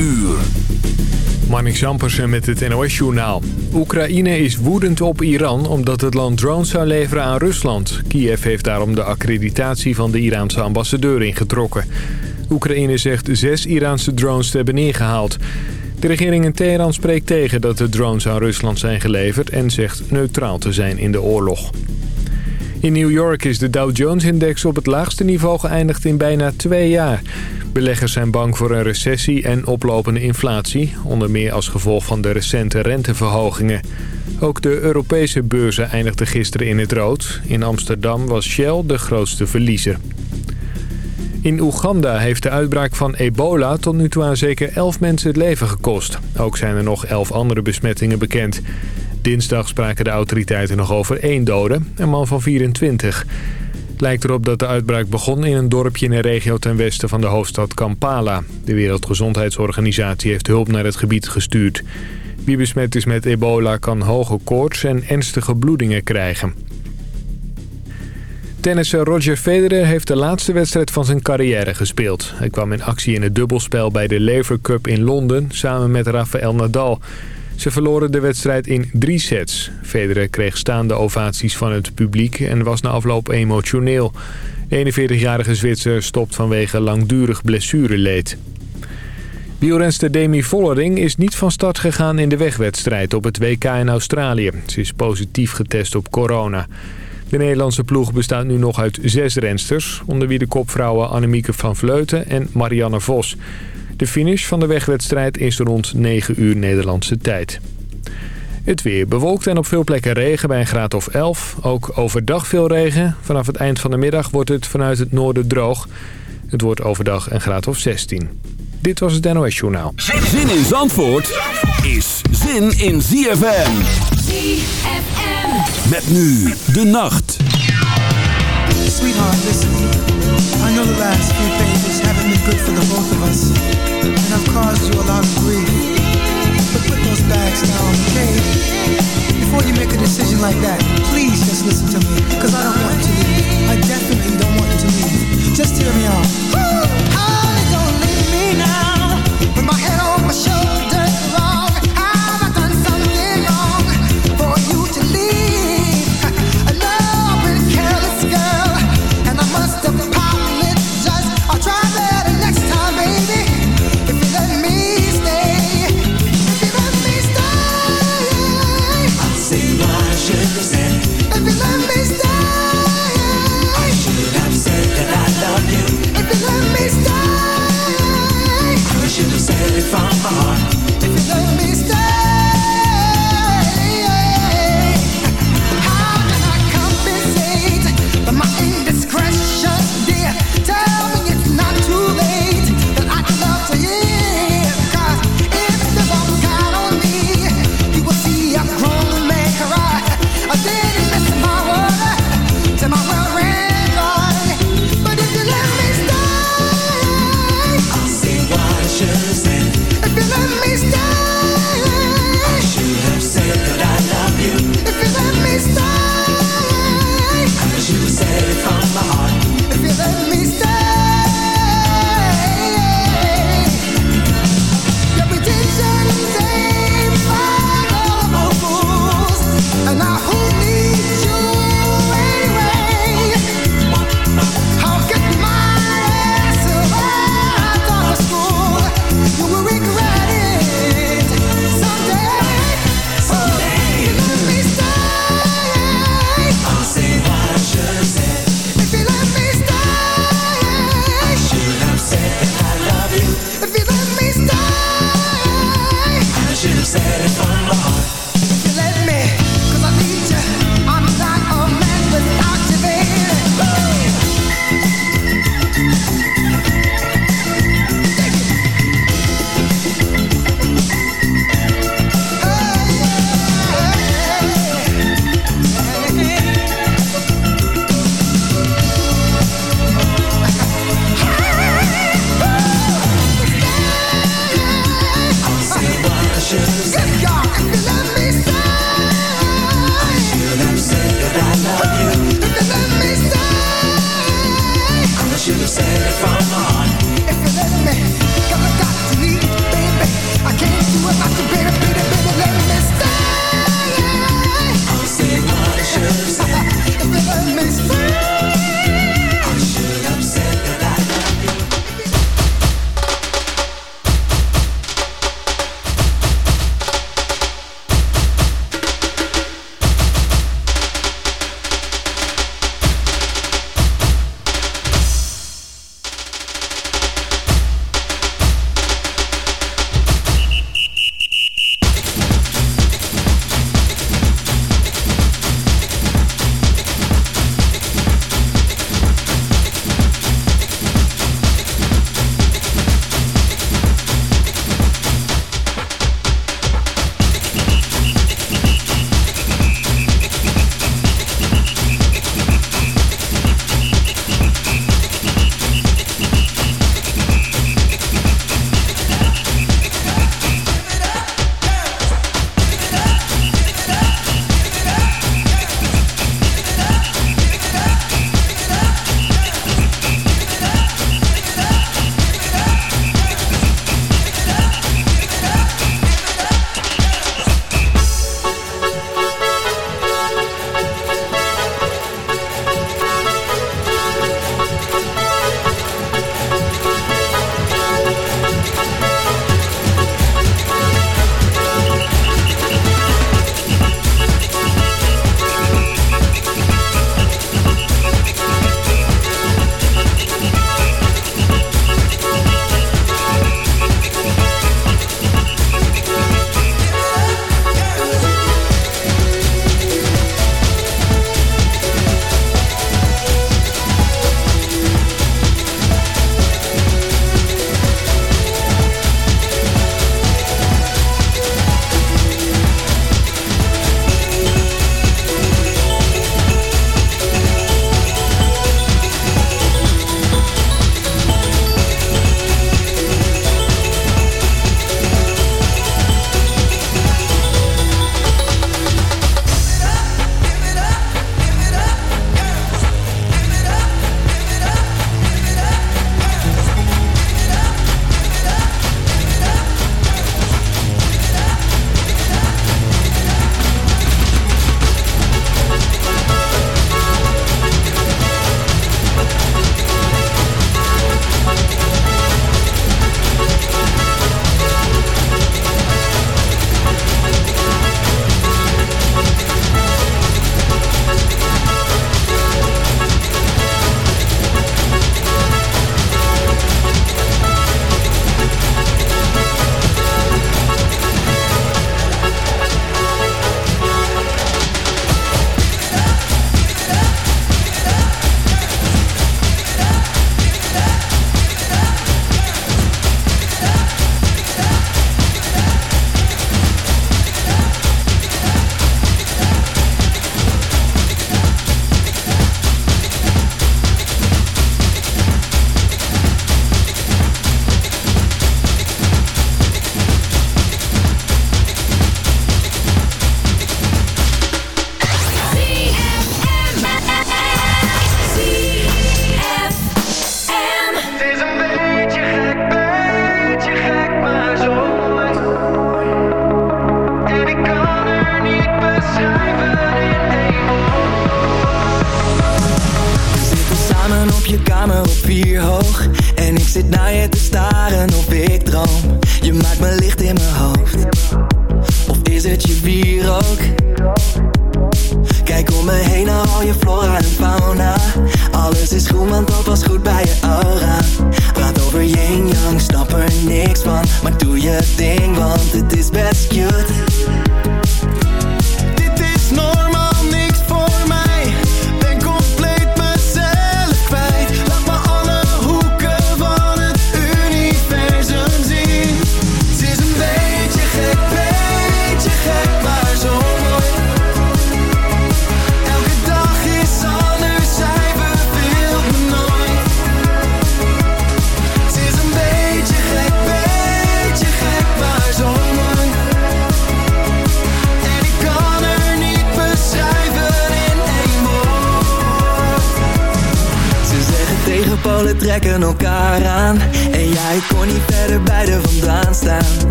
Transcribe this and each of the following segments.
uur. Marnik Zampersen met het NOS-journaal. Oekraïne is woedend op Iran omdat het land drones zou leveren aan Rusland. Kiev heeft daarom de accreditatie van de Iraanse ambassadeur ingetrokken. Oekraïne zegt zes Iraanse drones te hebben neergehaald. De regering in Teheran spreekt tegen dat de drones aan Rusland zijn geleverd... en zegt neutraal te zijn in de oorlog. In New York is de Dow Jones-index op het laagste niveau geëindigd in bijna twee jaar. Beleggers zijn bang voor een recessie en oplopende inflatie... onder meer als gevolg van de recente renteverhogingen. Ook de Europese beurzen eindigden gisteren in het rood. In Amsterdam was Shell de grootste verliezer. In Oeganda heeft de uitbraak van ebola tot nu toe aan zeker 11 mensen het leven gekost. Ook zijn er nog 11 andere besmettingen bekend. Dinsdag spraken de autoriteiten nog over één dode, een man van 24. Het lijkt erop dat de uitbraak begon in een dorpje in een regio ten westen van de hoofdstad Kampala. De Wereldgezondheidsorganisatie heeft hulp naar het gebied gestuurd. Wie besmet is met ebola kan hoge koorts en ernstige bloedingen krijgen. Tennisser Roger Federer heeft de laatste wedstrijd van zijn carrière gespeeld. Hij kwam in actie in het dubbelspel bij de Lever Cup in Londen samen met Rafael Nadal. Ze verloren de wedstrijd in drie sets. Federer kreeg staande ovaties van het publiek en was na afloop emotioneel. De 41-jarige Zwitser stopt vanwege langdurig blessureleed. Wielrenster Demi Vollering is niet van start gegaan in de wegwedstrijd op het WK in Australië. Ze is positief getest op corona. De Nederlandse ploeg bestaat nu nog uit zes rensters... onder wie de kopvrouwen Annemieke van Vleuten en Marianne Vos. De finish van de wegwedstrijd is rond 9 uur Nederlandse tijd. Het weer bewolkt en op veel plekken regen bij een graad of 11. Ook overdag veel regen. Vanaf het eind van de middag wordt het vanuit het noorden droog. Het wordt overdag een graad of 16. Dit was het NOS Journaal. Zin in Zandvoort is zin in ZFM. ZFM. Met nu de nacht. Sweetheart, listen. I know the last few pages been good for the both of us. And I've caused you a lot of grief. But put those bags down, okay? Before you make a decision like that, please just listen to me. Cause I don't want you to leave. I definitely don't want you to leave. Just hear me out. Honey, don't leave me now. With my head on my shoulder.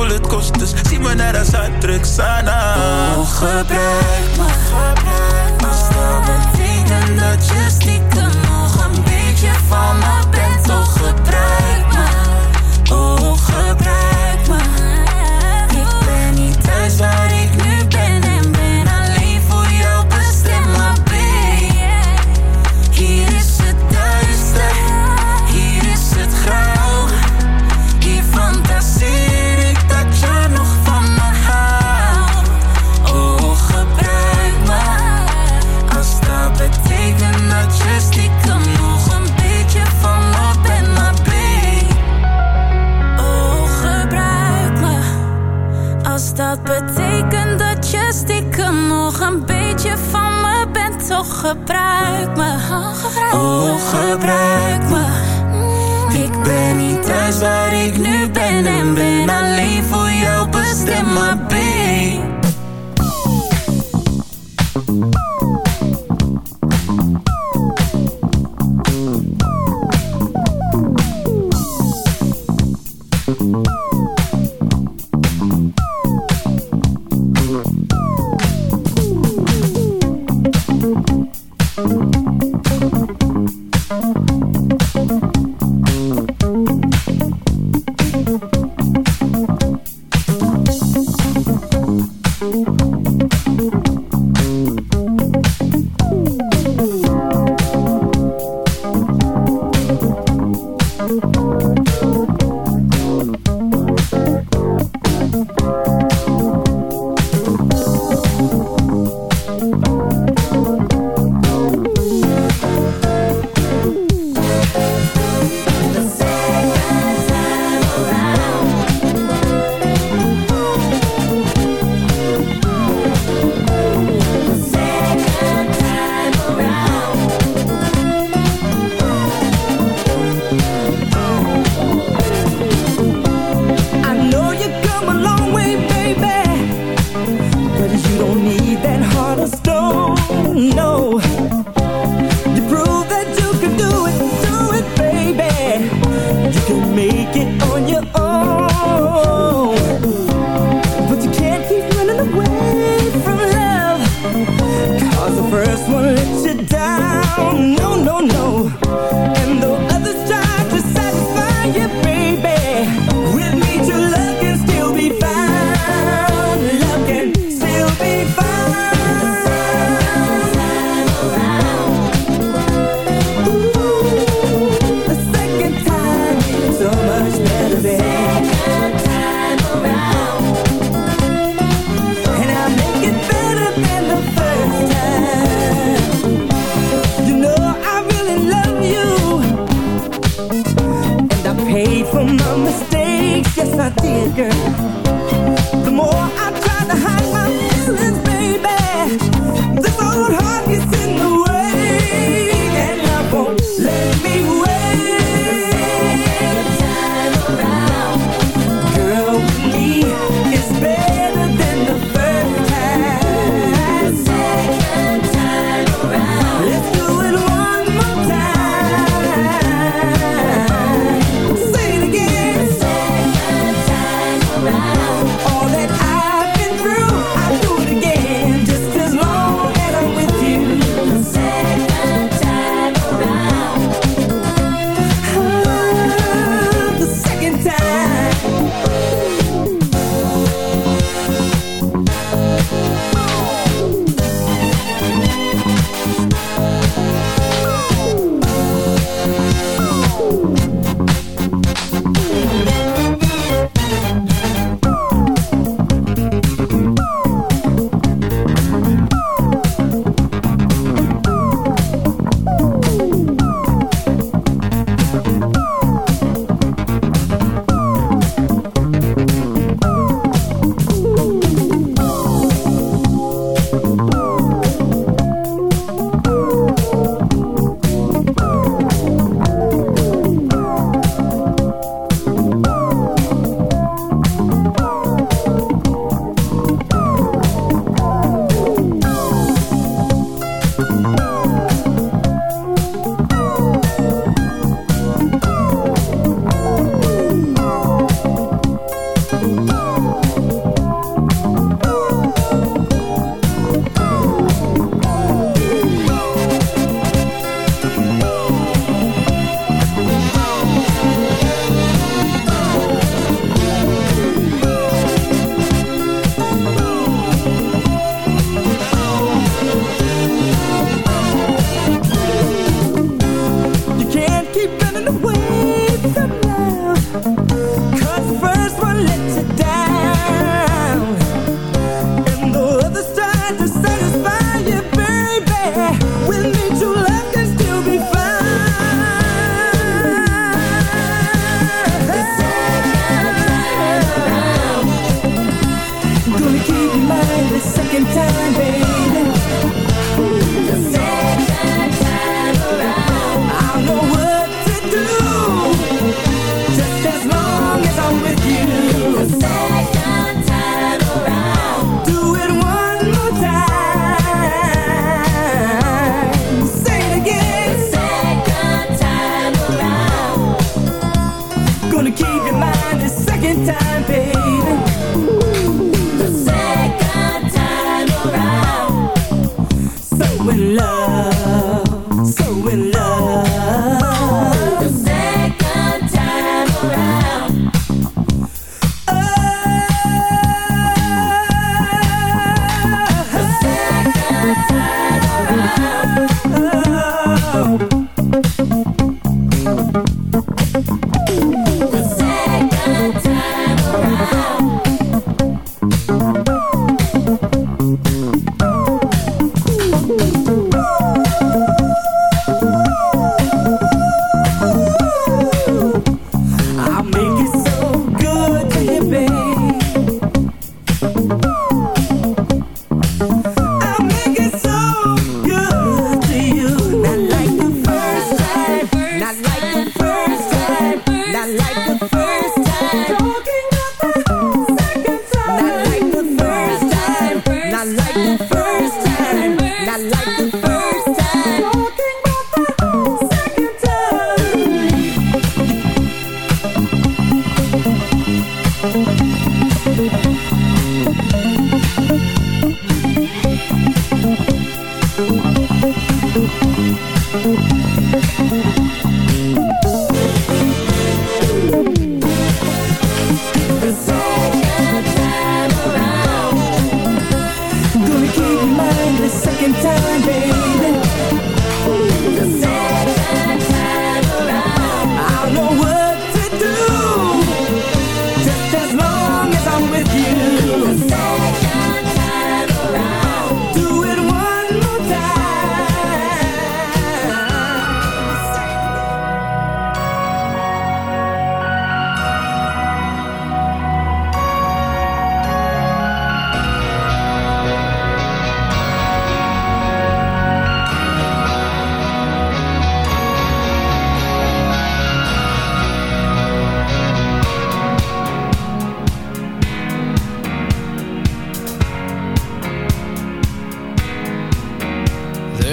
voel het kost, dus zie me naar de Zuid-Texana. Oh, gebruik me, gebruik me. Stel dat tegen dat je stiekem nog een beetje van me gebruik me Ik ben niet thuis waar ik nu ben en ben alleen.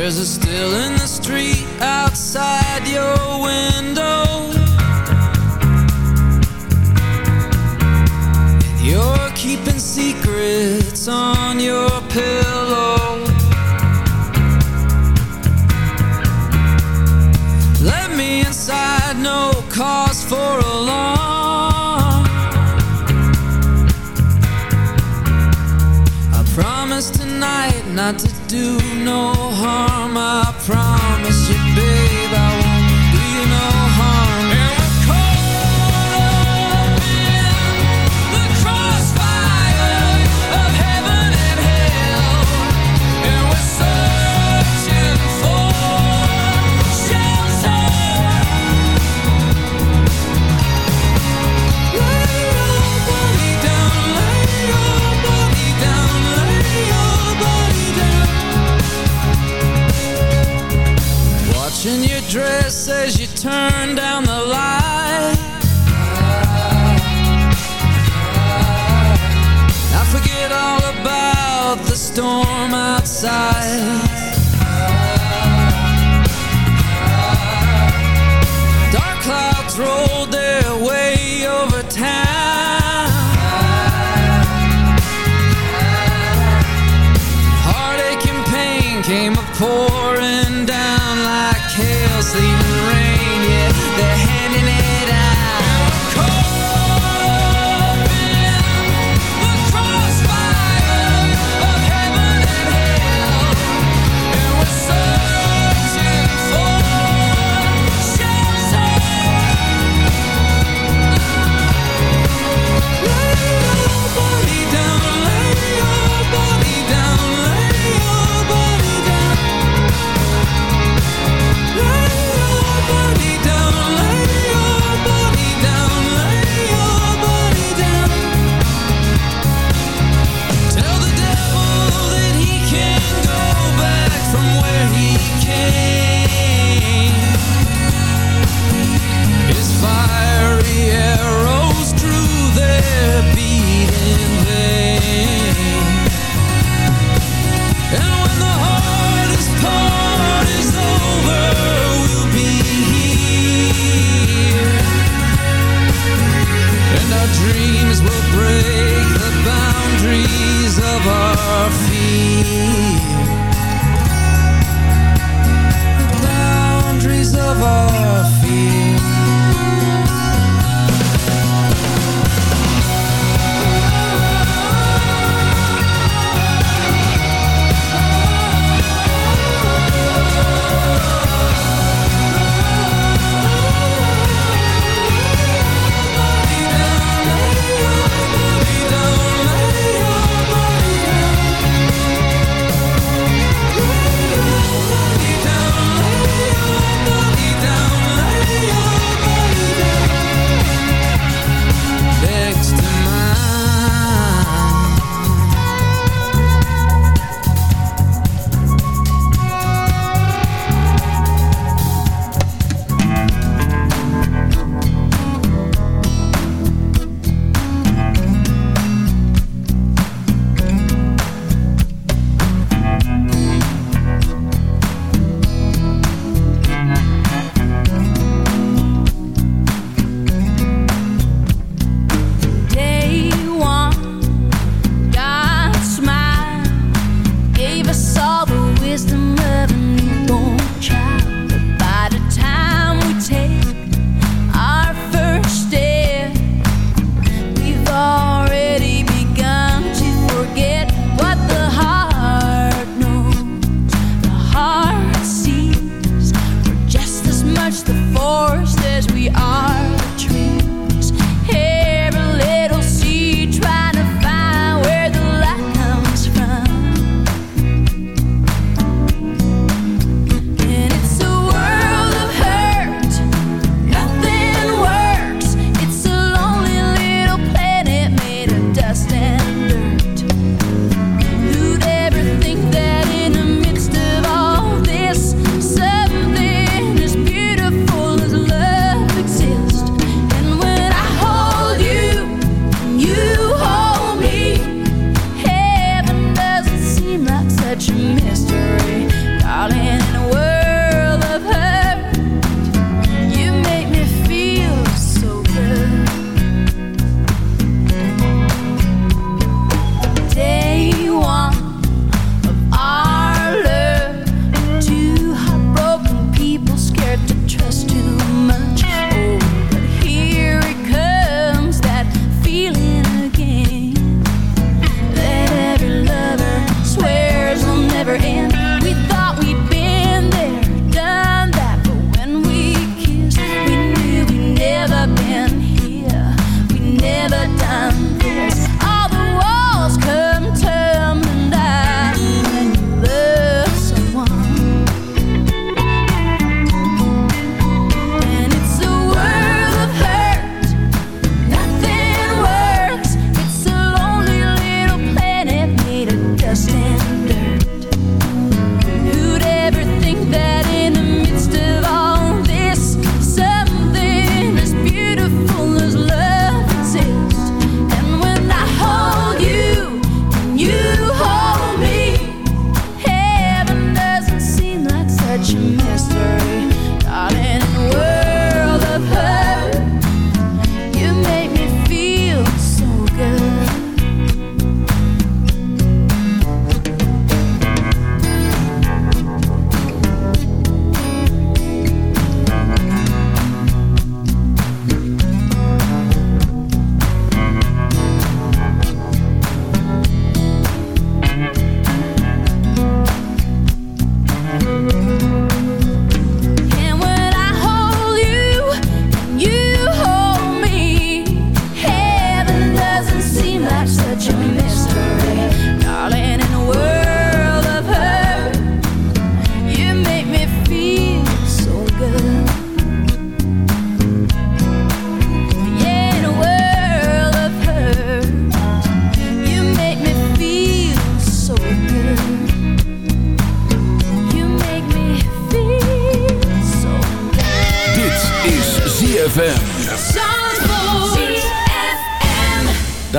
There's a still in the street outside your window. You're keeping secrets on your pillow. Let me inside, no cause for alarm. I promise tonight not to do no harm, I promise you, baby. side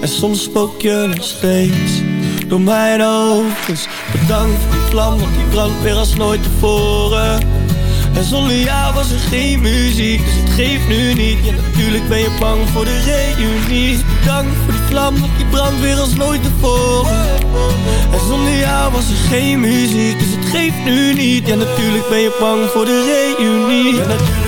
en soms spook je nog steeds door mijn hoofd bedankt voor die vlam, want die brandt weer als nooit tevoren. En zonder jou was er geen muziek, dus het geeft nu niet. Ja natuurlijk ben je bang voor de reunie. Bedankt voor die vlam, want die brandt weer als nooit tevoren. En zonder jou was er geen muziek, dus het geeft nu niet. Ja natuurlijk ben je bang voor de reunie. Ja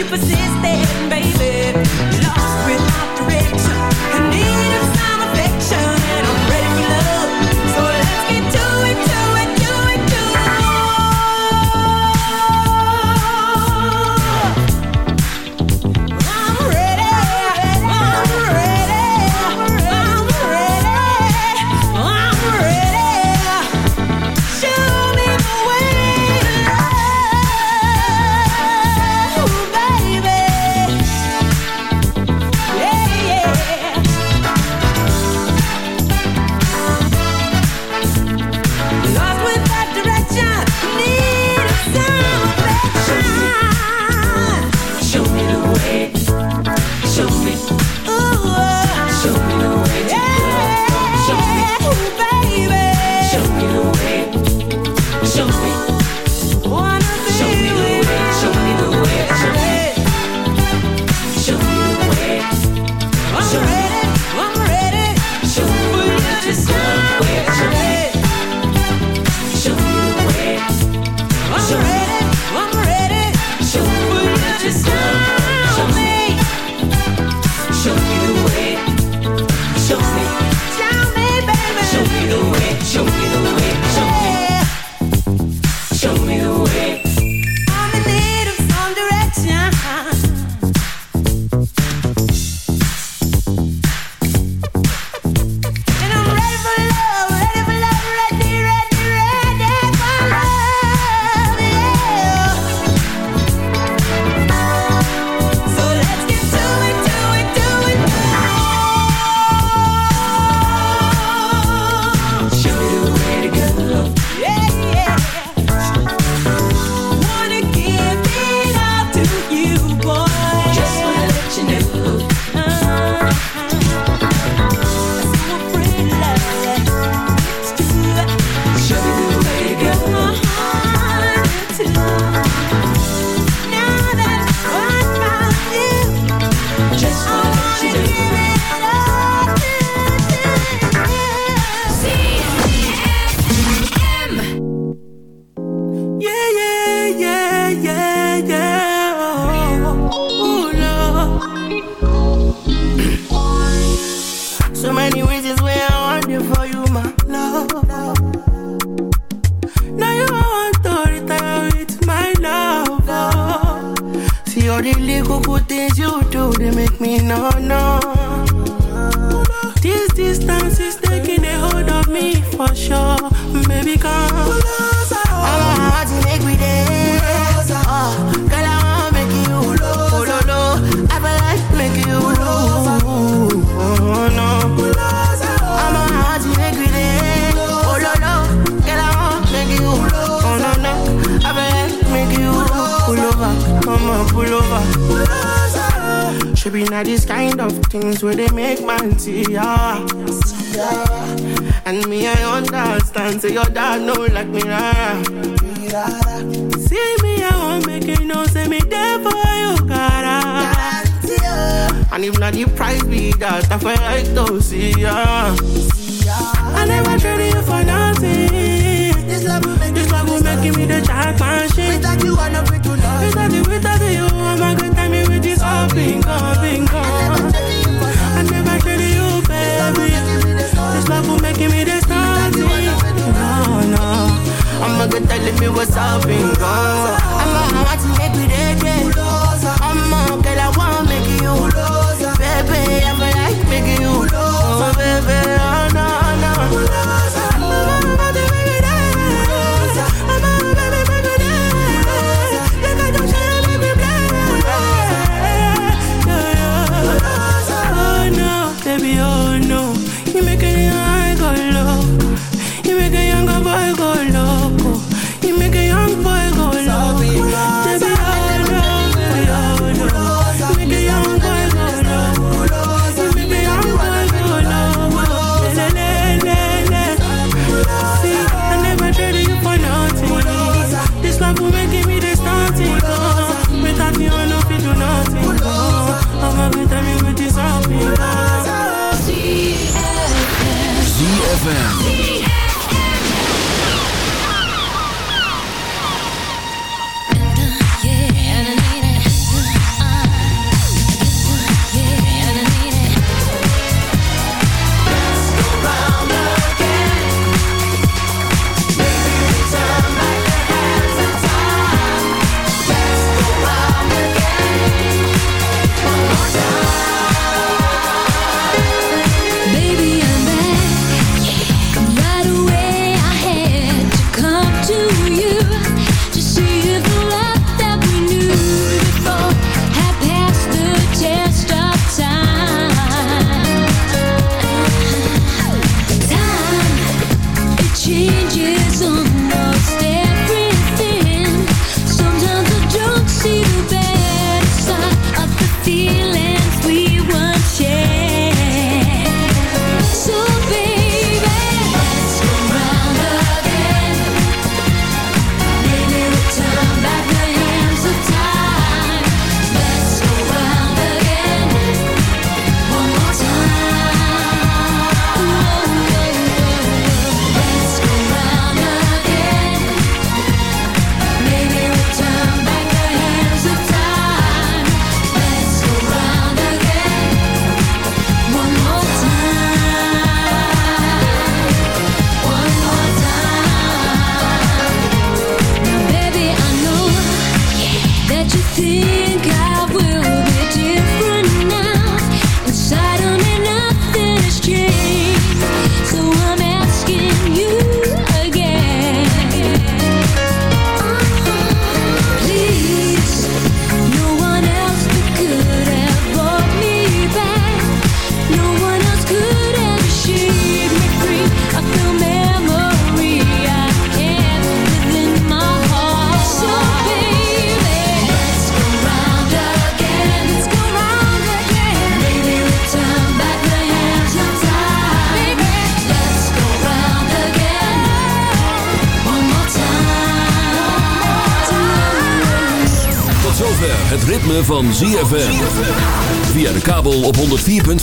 you persisted, baby. Lost without